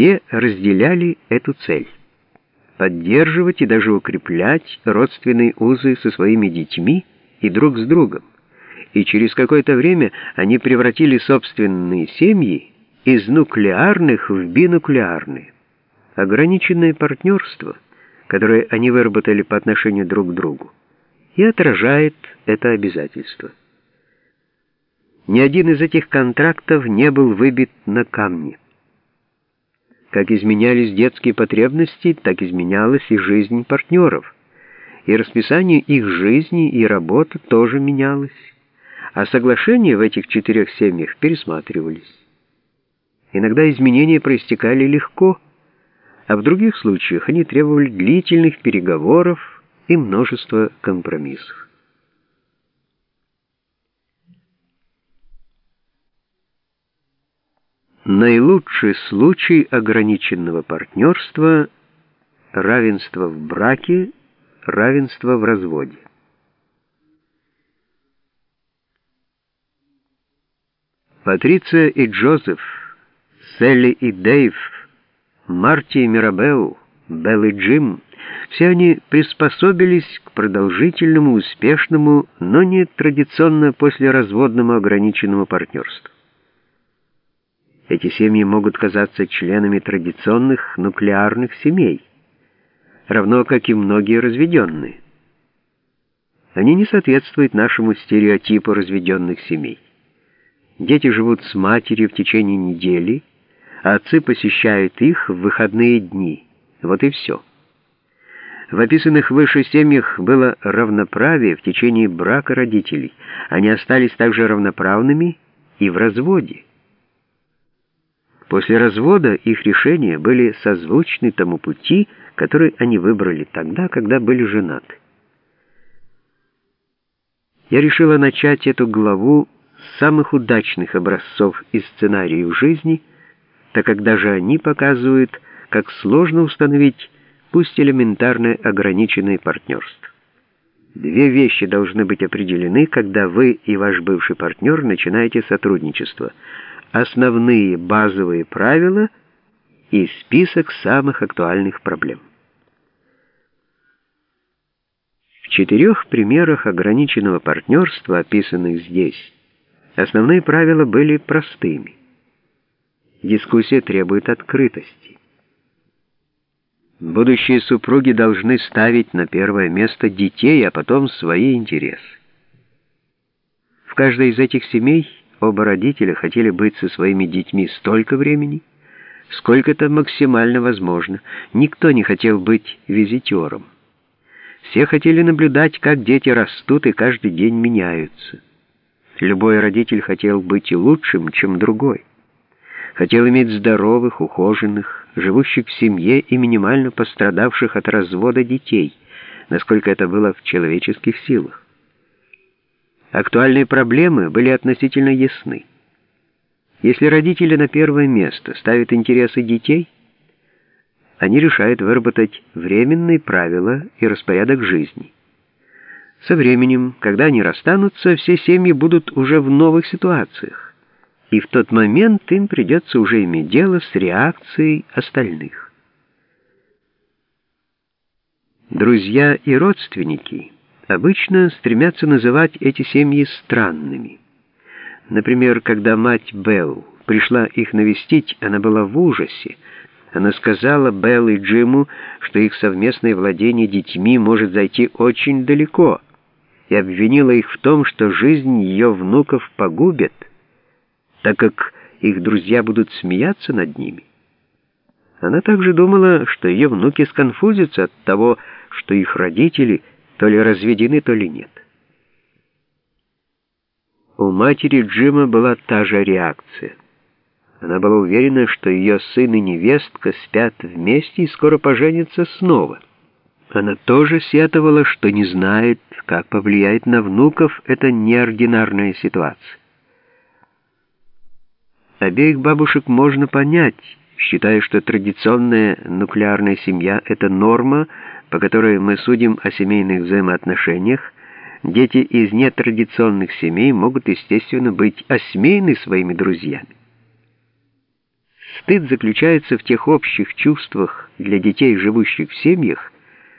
Все разделяли эту цель — поддерживать и даже укреплять родственные узы со своими детьми и друг с другом, и через какое-то время они превратили собственные семьи из нуклеарных в бинуклеарные. Ограниченное партнерство, которое они выработали по отношению друг к другу, и отражает это обязательство. Ни один из этих контрактов не был выбит на камни. Как изменялись детские потребности, так изменялась и жизнь партнеров. И расписание их жизни и работы тоже менялось. А соглашения в этих четырех семьях пересматривались. Иногда изменения проистекали легко, а в других случаях они требовали длительных переговоров и множества компромиссов. Наилучший случай ограниченного партнерства – равенство в браке, равенство в разводе. Патриция и Джозеф, Селли и Дэйв, Марти и Мирабелл, Белл и Джим – все они приспособились к продолжительному, успешному, но не традиционно послеразводному ограниченному партнерству. Эти семьи могут казаться членами традиционных нуклеарных семей, равно как и многие разведенные. Они не соответствуют нашему стереотипу разведенных семей. Дети живут с матерью в течение недели, а отцы посещают их в выходные дни. Вот и все. В описанных выше семьях было равноправие в течение брака родителей. Они остались также равноправными и в разводе. После развода их решения были созвучны тому пути, который они выбрали тогда, когда были женаты. Я решила начать эту главу с самых удачных образцов из сценариев жизни, так как даже они показывают, как сложно установить, пусть элементарное ограниченное партнерство. Две вещи должны быть определены, когда вы и ваш бывший партнер начинаете сотрудничество – основные базовые правила и список самых актуальных проблем. В четырех примерах ограниченного партнерства, описанных здесь, основные правила были простыми. Дискуссия требует открытости. Будущие супруги должны ставить на первое место детей, а потом свои интересы. В каждой из этих семей Оба родителя хотели быть со своими детьми столько времени, сколько это максимально возможно. Никто не хотел быть визитером. Все хотели наблюдать, как дети растут и каждый день меняются. Любой родитель хотел быть лучшим, чем другой. Хотел иметь здоровых, ухоженных, живущих в семье и минимально пострадавших от развода детей, насколько это было в человеческих силах. Актуальные проблемы были относительно ясны. Если родители на первое место ставят интересы детей, они решают выработать временные правила и распорядок жизни. Со временем, когда они расстанутся, все семьи будут уже в новых ситуациях, и в тот момент им придется уже иметь дело с реакцией остальных. Друзья и родственники – обычно стремятся называть эти семьи странными. Например, когда мать Белл пришла их навестить, она была в ужасе. Она сказала Белл и Джиму, что их совместное владение детьми может зайти очень далеко, и обвинила их в том, что жизнь ее внуков погубит, так как их друзья будут смеяться над ними. Она также думала, что ее внуки сконфузятся от того, что их родители – то ли разведены, то ли нет. У матери Джима была та же реакция. Она была уверена, что ее сын и невестка спят вместе и скоро поженятся снова. Она тоже сетовала, что не знает, как повлияет на внуков эта неординарная ситуация. Обеих бабушек можно понять, считая, что традиционная нуклеарная семья — это норма, по которой мы судим о семейных взаимоотношениях, дети из нетрадиционных семей могут, естественно, быть осмеяны своими друзьями. Стыд заключается в тех общих чувствах для детей, живущих в семьях,